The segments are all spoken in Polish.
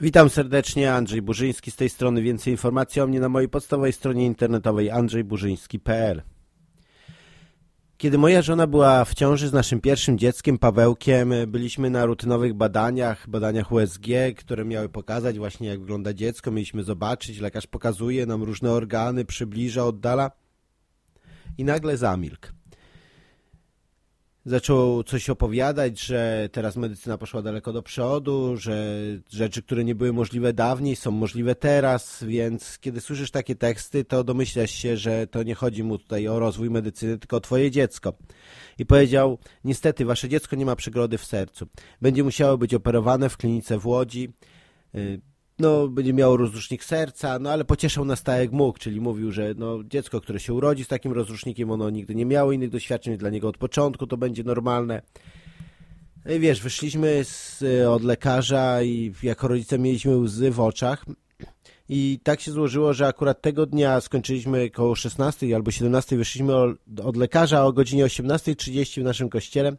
Witam serdecznie, Andrzej Burzyński z tej strony. Więcej informacji o mnie na mojej podstawowej stronie internetowej andrzejburzyński.pl Kiedy moja żona była w ciąży z naszym pierwszym dzieckiem, Pawełkiem, byliśmy na rutynowych badaniach, badaniach USG, które miały pokazać właśnie jak wygląda dziecko. Mieliśmy zobaczyć, lekarz pokazuje nam różne organy, przybliża, oddala i nagle zamilkł zaczął coś opowiadać, że teraz medycyna poszła daleko do przodu, że rzeczy, które nie były możliwe dawniej, są możliwe teraz, więc kiedy słyszysz takie teksty, to domyślasz się, że to nie chodzi mu tutaj o rozwój medycyny, tylko o twoje dziecko. I powiedział, niestety, wasze dziecko nie ma przegrody w sercu. Będzie musiało być operowane w klinice w Łodzi, y, no, będzie miało rozrusznik serca, no ale pocieszał nas tak jak mógł, czyli mówił, że no, dziecko, które się urodzi z takim rozrusznikiem, ono nigdy nie miało innych doświadczeń, dla niego od początku to będzie normalne. No i wiesz, wyszliśmy z, od lekarza i jako rodzice mieliśmy łzy w oczach i tak się złożyło, że akurat tego dnia skończyliśmy około 16 albo 17, wyszliśmy od lekarza o godzinie 18.30 w naszym kościele.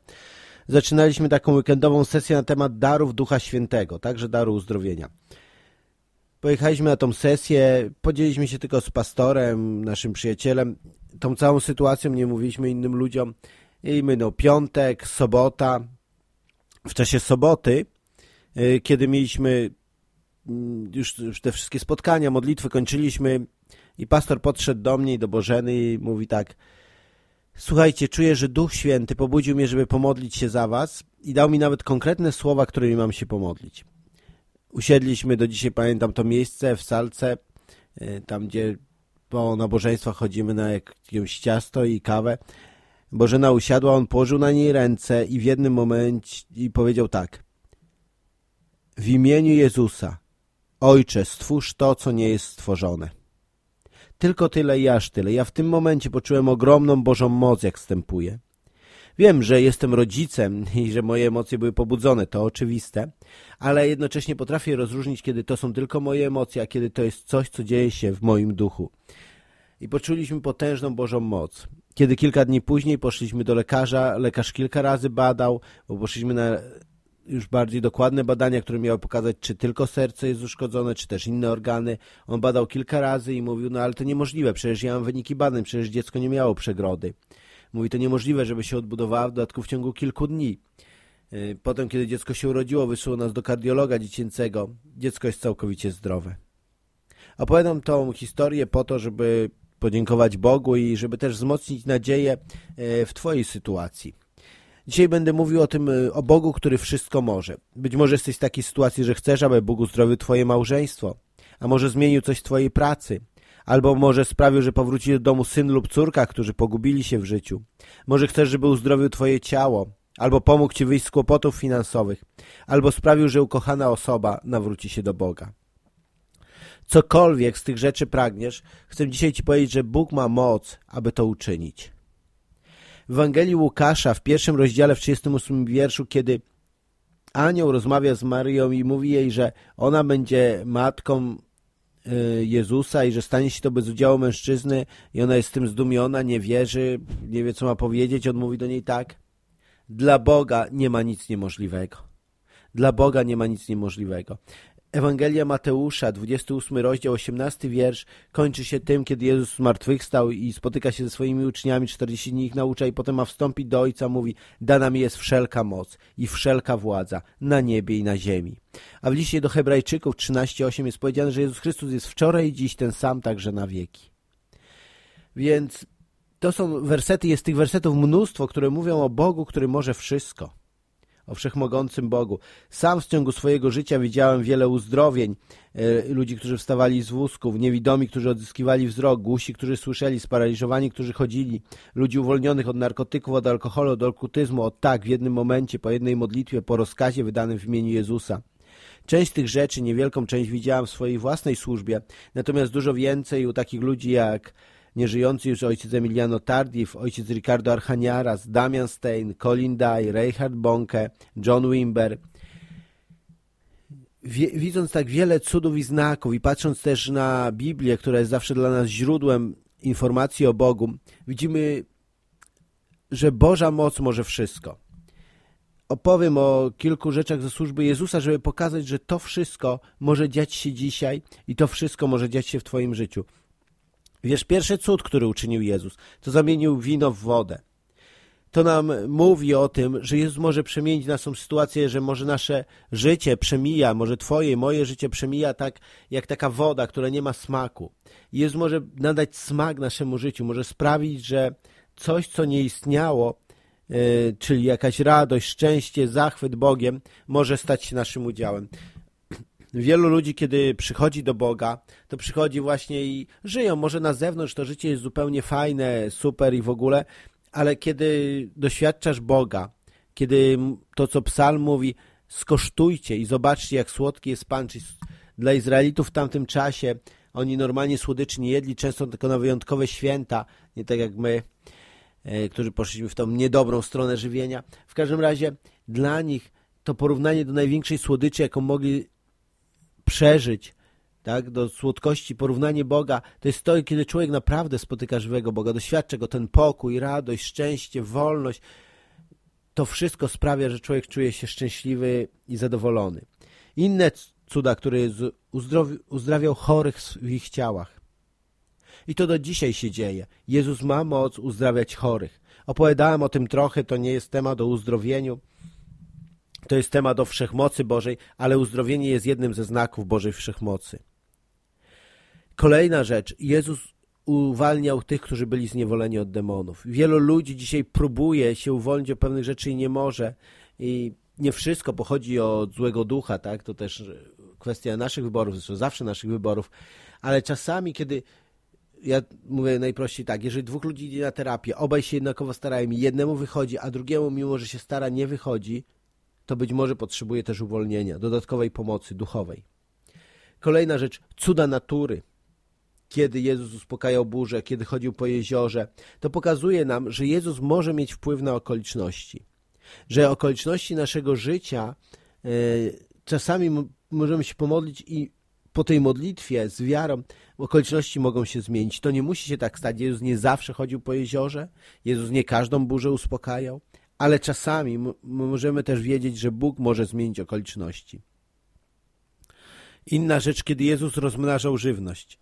Zaczynaliśmy taką weekendową sesję na temat darów Ducha Świętego, także daru uzdrowienia. Pojechaliśmy na tą sesję, podzieliliśmy się tylko z pastorem, naszym przyjacielem. Tą całą sytuacją nie mówiliśmy innym ludziom. I my, no, piątek, sobota. W czasie soboty, y, kiedy mieliśmy mm, już, już te wszystkie spotkania, modlitwy kończyliśmy i pastor podszedł do mnie i do Bożeny i mówi tak Słuchajcie, czuję, że Duch Święty pobudził mnie, żeby pomodlić się za was i dał mi nawet konkretne słowa, którymi mam się pomodlić. Usiedliśmy, do dzisiaj pamiętam to miejsce w salce, e, tam gdzie po nabożeństwach chodzimy na jakieś ciasto i kawę. Bożena usiadła, on położył na niej ręce i w jednym momencie i powiedział tak. W imieniu Jezusa, Ojcze, stwórz to, co nie jest stworzone. Tylko tyle i aż tyle. Ja w tym momencie poczułem ogromną Bożą moc, jak wstępuje. Wiem, że jestem rodzicem i że moje emocje były pobudzone, to oczywiste, ale jednocześnie potrafię rozróżnić, kiedy to są tylko moje emocje, a kiedy to jest coś, co dzieje się w moim duchu. I poczuliśmy potężną Bożą moc. Kiedy kilka dni później poszliśmy do lekarza, lekarz kilka razy badał, bo poszliśmy na już bardziej dokładne badania, które miały pokazać, czy tylko serce jest uszkodzone, czy też inne organy. On badał kilka razy i mówił, no ale to niemożliwe, przecież ja mam wyniki badań, przecież dziecko nie miało przegrody. Mówi, to niemożliwe, żeby się odbudowała w dodatku w ciągu kilku dni. Y, potem, kiedy dziecko się urodziło, wysłał nas do kardiologa dziecięcego. Dziecko jest całkowicie zdrowe. Opowiadam tą historię po to, żeby podziękować Bogu i żeby też wzmocnić nadzieję y, w Twojej sytuacji. Dzisiaj będę mówił o tym, y, o Bogu, który wszystko może. Być może jesteś w takiej sytuacji, że chcesz, aby Bóg uzdrowił Twoje małżeństwo, a może zmienił coś w Twojej pracy, Albo może sprawił, że powróci do domu syn lub córka, którzy pogubili się w życiu. Może chcesz, żeby uzdrowił twoje ciało. Albo pomógł ci wyjść z kłopotów finansowych. Albo sprawił, że ukochana osoba nawróci się do Boga. Cokolwiek z tych rzeczy pragniesz, chcę dzisiaj ci powiedzieć, że Bóg ma moc, aby to uczynić. W Ewangelii Łukasza w pierwszym rozdziale w 38 wierszu, kiedy anioł rozmawia z Marią i mówi jej, że ona będzie matką Jezusa i że stanie się to bez udziału mężczyzny i ona jest tym zdumiona, nie wierzy, nie wie co ma powiedzieć, on mówi do niej tak. Dla Boga nie ma nic niemożliwego. Dla Boga nie ma nic niemożliwego. Ewangelia Mateusza, 28 rozdział, 18 wiersz, kończy się tym, kiedy Jezus zmartwychwstał i spotyka się ze swoimi uczniami, 40 dni ich naucza i potem ma wstąpić do Ojca, mówi, dana mi jest wszelka moc i wszelka władza na niebie i na ziemi. A w liście do hebrajczyków 13,8 jest powiedziane, że Jezus Chrystus jest wczoraj i dziś ten sam, także na wieki. Więc to są wersety, jest tych wersetów mnóstwo, które mówią o Bogu, który może wszystko o wszechmogącym Bogu. Sam w ciągu swojego życia widziałem wiele uzdrowień, e, ludzi, którzy wstawali z wózków, niewidomi, którzy odzyskiwali wzrok, głusi, którzy słyszeli, sparaliżowani, którzy chodzili, ludzi uwolnionych od narkotyków, od alkoholu, od okultyzmu, od tak w jednym momencie, po jednej modlitwie, po rozkazie wydanym w imieniu Jezusa. Część tych rzeczy, niewielką część widziałem w swojej własnej służbie, natomiast dużo więcej u takich ludzi jak nieżyjący już ojciec Emiliano Tardif, ojciec Ricardo Archaniaras, Damian Stein, Colin Day, Reinhard Bonke, John Wimber. Widząc tak wiele cudów i znaków i patrząc też na Biblię, która jest zawsze dla nas źródłem informacji o Bogu, widzimy, że Boża moc może wszystko. opowiem o kilku rzeczach ze służby Jezusa, żeby pokazać, że to wszystko może dziać się dzisiaj i to wszystko może dziać się w Twoim życiu. Wiesz, pierwszy cud, który uczynił Jezus, to zamienił wino w wodę. To nam mówi o tym, że Jezus może przemienić naszą sytuację, że może nasze życie przemija, może Twoje, moje życie przemija tak, jak taka woda, która nie ma smaku. Jezus może nadać smak naszemu życiu, może sprawić, że coś, co nie istniało, yy, czyli jakaś radość, szczęście, zachwyt Bogiem, może stać się naszym udziałem. Wielu ludzi, kiedy przychodzi do Boga, to przychodzi właśnie i żyją. Może na zewnątrz to życie jest zupełnie fajne, super i w ogóle, ale kiedy doświadczasz Boga, kiedy to, co psalm mówi, skosztujcie i zobaczcie, jak słodki jest Pan. Czyli dla Izraelitów w tamtym czasie oni normalnie słodyczy nie jedli, często tylko na wyjątkowe święta, nie tak jak my, e, którzy poszliśmy w tą niedobrą stronę żywienia. W każdym razie dla nich to porównanie do największej słodyczy, jaką mogli przeżyć, tak, do słodkości, porównanie Boga, to jest to, kiedy człowiek naprawdę spotyka żywego Boga, doświadcza go ten pokój, radość, szczęście, wolność. To wszystko sprawia, że człowiek czuje się szczęśliwy i zadowolony. Inne cuda, które uzdrawiał chorych w ich ciałach. I to do dzisiaj się dzieje. Jezus ma moc uzdrawiać chorych. Opowiadałem o tym trochę, to nie jest temat o uzdrowieniu, to jest temat o wszechmocy Bożej, ale uzdrowienie jest jednym ze znaków Bożej wszechmocy. Kolejna rzecz. Jezus uwalniał tych, którzy byli zniewoleni od demonów. Wielu ludzi dzisiaj próbuje się uwolnić od pewnych rzeczy i nie może. I nie wszystko pochodzi od złego ducha, tak? To też kwestia naszych wyborów, zresztą zawsze naszych wyborów, ale czasami, kiedy ja mówię najprościej tak, jeżeli dwóch ludzi idzie na terapię, obaj się jednakowo starają i jednemu wychodzi, a drugiemu, mimo że się stara, nie wychodzi, to być może potrzebuje też uwolnienia, dodatkowej pomocy duchowej. Kolejna rzecz, cuda natury. Kiedy Jezus uspokajał burzę, kiedy chodził po jeziorze, to pokazuje nam, że Jezus może mieć wpływ na okoliczności. Że okoliczności naszego życia e, czasami możemy się pomodlić i po tej modlitwie z wiarą okoliczności mogą się zmienić. To nie musi się tak stać. Jezus nie zawsze chodził po jeziorze. Jezus nie każdą burzę uspokajał ale czasami możemy też wiedzieć, że Bóg może zmienić okoliczności. Inna rzecz, kiedy Jezus rozmnażał żywność.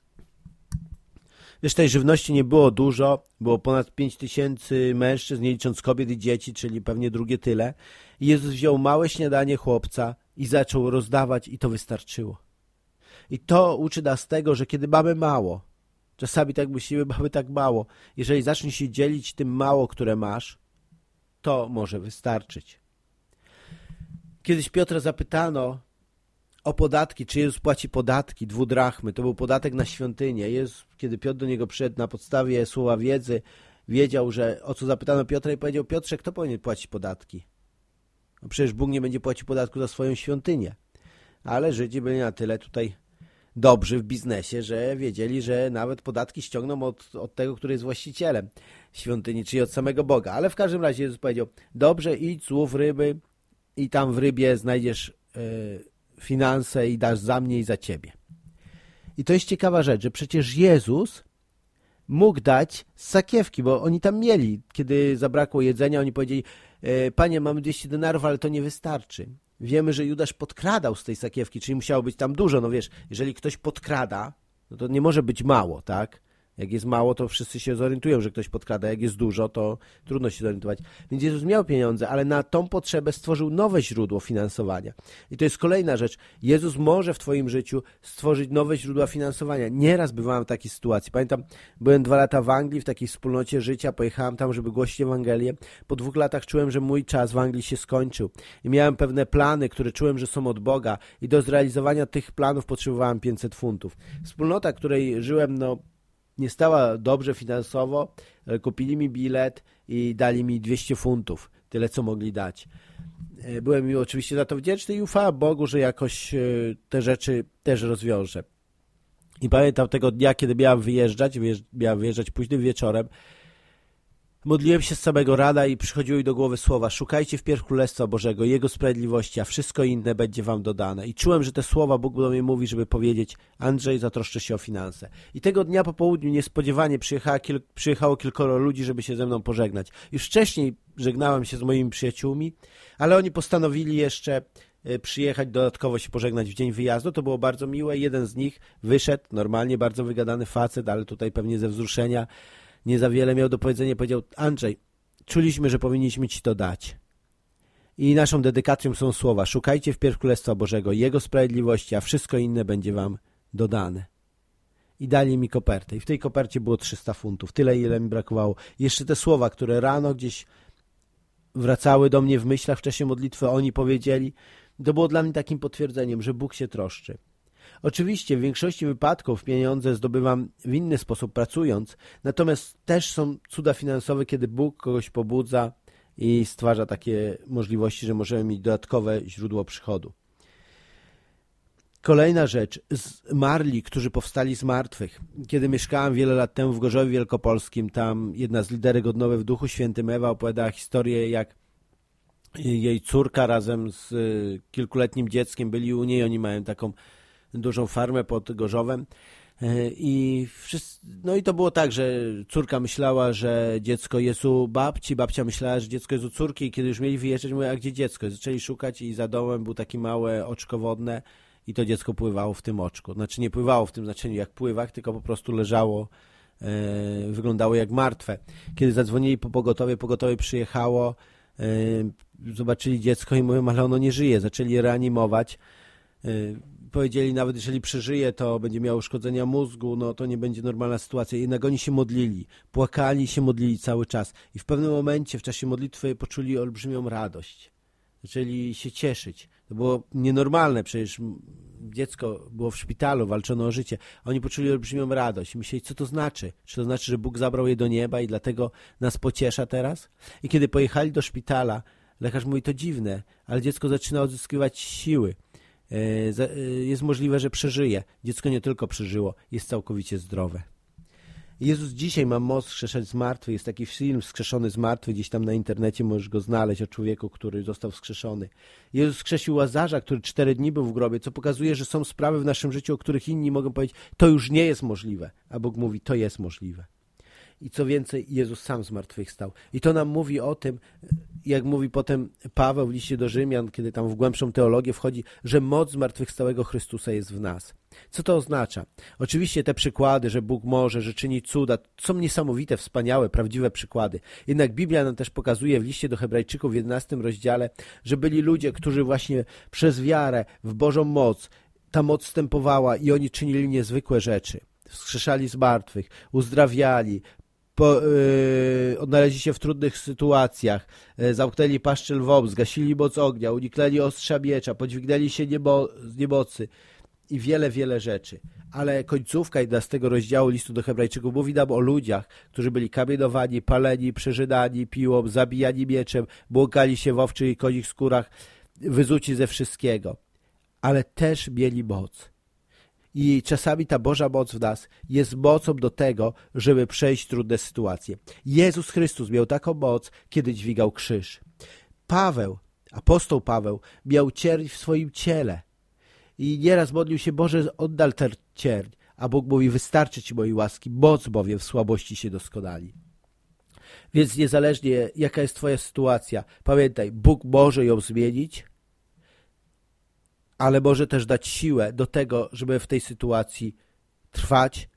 Wiesz, tej żywności nie było dużo, było ponad 5 tysięcy mężczyzn, nie licząc kobiet i dzieci, czyli pewnie drugie tyle. I Jezus wziął małe śniadanie chłopca i zaczął rozdawać i to wystarczyło. I to uczy nas tego, że kiedy mamy mało, czasami tak myślimy, mamy tak mało, jeżeli zaczniesz się dzielić tym mało, które masz, to może wystarczyć. Kiedyś Piotra zapytano o podatki, czy Jezus płaci podatki, dwudrachmy. To był podatek na świątynię. Jezus, kiedy Piotr do niego przyszedł na podstawie słowa wiedzy, wiedział, że o co zapytano Piotra i powiedział, Piotrze, kto powinien płacić podatki? No przecież Bóg nie będzie płacił podatku za swoją świątynię. Ale Żydzi byli na tyle tutaj dobrzy w biznesie, że wiedzieli, że nawet podatki ściągną od, od tego, który jest właścicielem świątyni, czyli od samego Boga. Ale w każdym razie Jezus powiedział, dobrze idź, złów ryby i tam w rybie znajdziesz y, finanse i dasz za mnie i za ciebie. I to jest ciekawa rzecz, że przecież Jezus mógł dać sakiewki, bo oni tam mieli. Kiedy zabrakło jedzenia, oni powiedzieli, e, panie, mamy 200 denarów, ale to nie wystarczy. Wiemy, że Judasz podkradał z tej sakiewki, czyli musiało być tam dużo. No wiesz, jeżeli ktoś podkrada, no to nie może być mało, tak? Jak jest mało, to wszyscy się zorientują, że ktoś podkrada. Jak jest dużo, to trudno się zorientować. Więc Jezus miał pieniądze, ale na tą potrzebę stworzył nowe źródło finansowania. I to jest kolejna rzecz. Jezus może w Twoim życiu stworzyć nowe źródła finansowania. Nieraz bywałem w takiej sytuacji. Pamiętam, byłem dwa lata w Anglii, w takiej wspólnocie życia. Pojechałem tam, żeby głosić Ewangelię. Po dwóch latach czułem, że mój czas w Anglii się skończył. I miałem pewne plany, które czułem, że są od Boga. I do zrealizowania tych planów potrzebowałem 500 funtów. Wspólnota, której żyłem, no nie stała dobrze finansowo, kupili mi bilet i dali mi 200 funtów, tyle co mogli dać. E, byłem mi oczywiście za to wdzięczny i ufałem Bogu, że jakoś e, te rzeczy też rozwiążę. I pamiętam tego dnia, kiedy miałem wyjeżdżać, miałem wyjeżdżać późnym wieczorem, Modliłem się z samego rana i przychodziły mi do głowy słowa Szukajcie wpierw Królestwa Bożego, Jego sprawiedliwości, a wszystko inne będzie wam dodane. I czułem, że te słowa Bóg do mnie mówi, żeby powiedzieć Andrzej, zatroszczę się o finanse. I tego dnia po południu niespodziewanie kil przyjechało kilkoro ludzi, żeby się ze mną pożegnać. Już wcześniej żegnałem się z moimi przyjaciółmi, ale oni postanowili jeszcze e, przyjechać, dodatkowo się pożegnać w dzień wyjazdu. To było bardzo miłe. Jeden z nich wyszedł, normalnie bardzo wygadany facet, ale tutaj pewnie ze wzruszenia nie za wiele miał do powiedzenia, powiedział Andrzej, czuliśmy, że powinniśmy Ci to dać. I naszą dedykacją są słowa szukajcie wpierw Królestwa Bożego, Jego sprawiedliwości, a wszystko inne będzie Wam dodane. I dali mi kopertę. I w tej kopercie było 300 funtów. Tyle, ile mi brakowało. Jeszcze te słowa, które rano gdzieś wracały do mnie w myślach w czasie modlitwy, oni powiedzieli, to było dla mnie takim potwierdzeniem, że Bóg się troszczy. Oczywiście w większości wypadków pieniądze zdobywam w inny sposób pracując, natomiast też są cuda finansowe, kiedy Bóg kogoś pobudza i stwarza takie możliwości, że możemy mieć dodatkowe źródło przychodu. Kolejna rzecz. Zmarli, którzy powstali z martwych. Kiedy mieszkałem wiele lat temu w Gorzowie Wielkopolskim, tam jedna z liderek odnowy w Duchu Świętym Ewa opowiadała historię, jak jej córka razem z kilkuletnim dzieckiem byli u niej. Oni mają taką dużą farmę pod Gorzowem. E, I wszyscy, no i to było tak, że córka myślała, że dziecko jest u babci, babcia myślała, że dziecko jest u córki i kiedy już mieli wyjeżdżać, mówię, a gdzie dziecko? Zaczęli szukać i za domem było takie małe oczko wodne i to dziecko pływało w tym oczku. Znaczy nie pływało w tym znaczeniu jak pływak, tylko po prostu leżało, e, wyglądało jak martwe. Kiedy zadzwonili po pogotowie, pogotowie przyjechało, e, zobaczyli dziecko i mówią, ale ono nie żyje. Zaczęli reanimować. Powiedzieli, nawet jeżeli przeżyje, to będzie miał uszkodzenia mózgu, no to nie będzie normalna sytuacja. Jednak oni się modlili, płakali się modlili cały czas i w pewnym momencie w czasie modlitwy poczuli olbrzymią radość. Zaczęli się cieszyć. To było nienormalne, przecież dziecko było w szpitalu, walczono o życie. Oni poczuli olbrzymią radość myśleli, co to znaczy? Czy to znaczy, że Bóg zabrał je do nieba i dlatego nas pociesza teraz? I kiedy pojechali do szpitala, lekarz mówi, to dziwne, ale dziecko zaczyna odzyskiwać siły. E, e, jest możliwe, że przeżyje. Dziecko nie tylko przeżyło, jest całkowicie zdrowe. Jezus dzisiaj ma moc wskrzeszać z martwych. Jest taki film Wskrzeszony z martwych, gdzieś tam na internecie możesz go znaleźć o człowieku, który został wskrzeszony. Jezus skrzesił Łazarza, który cztery dni był w grobie, co pokazuje, że są sprawy w naszym życiu, o których inni mogą powiedzieć, to już nie jest możliwe, a Bóg mówi, to jest możliwe. I co więcej, Jezus sam zmartwychwstał. I to nam mówi o tym, jak mówi potem Paweł w liście do Rzymian, kiedy tam w głębszą teologię wchodzi, że moc zmartwychwstałego Chrystusa jest w nas. Co to oznacza? Oczywiście te przykłady, że Bóg może, że czyni cuda, są niesamowite, wspaniałe, prawdziwe przykłady. Jednak Biblia nam też pokazuje w liście do Hebrajczyków w 11 rozdziale, że byli ludzie, którzy właśnie przez wiarę w Bożą moc, ta moc wstępowała i oni czynili niezwykłe rzeczy wskrzeszali z martwych, uzdrawiali, po, yy, odnaleźli się w trudnych sytuacjach, yy, zamknęli paszczy lwom, zgasili moc ognia, uniknęli ostrza miecza, podźwignęli się niebo, z niemocy i wiele, wiele rzeczy. Ale końcówka 11 rozdziału listu do hebrajczyków mówi nam o ludziach, którzy byli kamienowani, paleni, przeżynani piłą, zabijani mieczem, błąkali się w owczych i konich skórach, wyzuci ze wszystkiego. Ale też mieli moc i czasami ta Boża moc w nas jest mocą do tego, żeby przejść trudne sytuacje. Jezus Chrystus miał taką moc, kiedy dźwigał krzyż. Paweł, apostoł Paweł, miał cierń w swoim ciele i nieraz modlił się, Boże, oddal ten cierń, a Bóg mówi, wystarczy Ci mojej łaski, moc bowiem w słabości się doskonali. Więc niezależnie jaka jest Twoja sytuacja, pamiętaj, Bóg może ją zmienić, ale może też dać siłę do tego, żeby w tej sytuacji trwać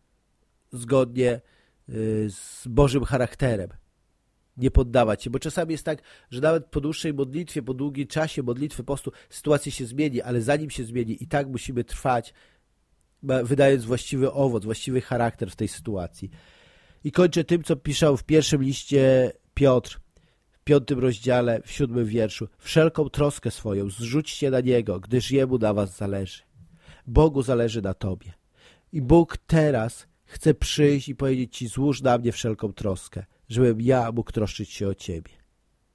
zgodnie y, z Bożym charakterem. Nie poddawać się, bo czasami jest tak, że nawet po dłuższej modlitwie, po długim czasie modlitwy postu sytuacja się zmieni, ale zanim się zmieni i tak musimy trwać, wydając właściwy owoc, właściwy charakter w tej sytuacji. I kończę tym, co piszał w pierwszym liście Piotr, piątym rozdziale, w siódmym wierszu. Wszelką troskę swoją zrzućcie na Niego, gdyż Jemu na was zależy. Bogu zależy na Tobie. I Bóg teraz chce przyjść i powiedzieć Ci, złóż na mnie wszelką troskę, żebym ja mógł troszczyć się o Ciebie.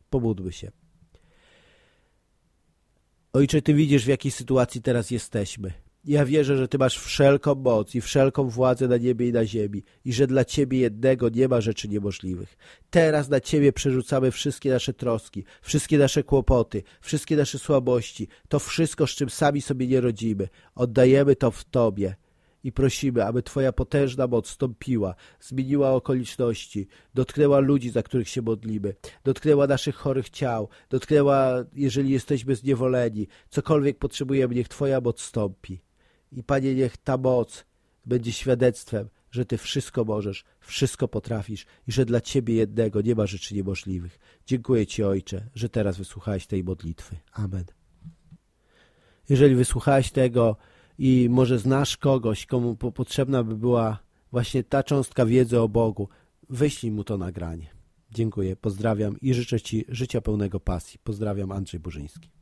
Pomódlmy się. Ojcze, Ty widzisz, w jakiej sytuacji teraz jesteśmy. Ja wierzę, że Ty masz wszelką moc i wszelką władzę na niebie i na ziemi i że dla Ciebie jednego nie ma rzeczy niemożliwych. Teraz na Ciebie przerzucamy wszystkie nasze troski, wszystkie nasze kłopoty, wszystkie nasze słabości, to wszystko, z czym sami sobie nie rodzimy. Oddajemy to w Tobie i prosimy, aby Twoja potężna moc stąpiła, zmieniła okoliczności, dotknęła ludzi, za których się modlimy, dotknęła naszych chorych ciał, dotknęła, jeżeli jesteśmy zniewoleni, cokolwiek potrzebujemy, niech Twoja moc stąpi. I Panie, niech ta moc będzie świadectwem, że Ty wszystko możesz, wszystko potrafisz i że dla Ciebie jednego nie ma rzeczy niemożliwych. Dziękuję Ci, Ojcze, że teraz wysłuchałeś tej modlitwy. Amen. Jeżeli wysłuchałeś tego i może znasz kogoś, komu potrzebna by była właśnie ta cząstka wiedzy o Bogu, wyślij mu to nagranie. Dziękuję, pozdrawiam i życzę Ci życia pełnego pasji. Pozdrawiam, Andrzej Burzyński.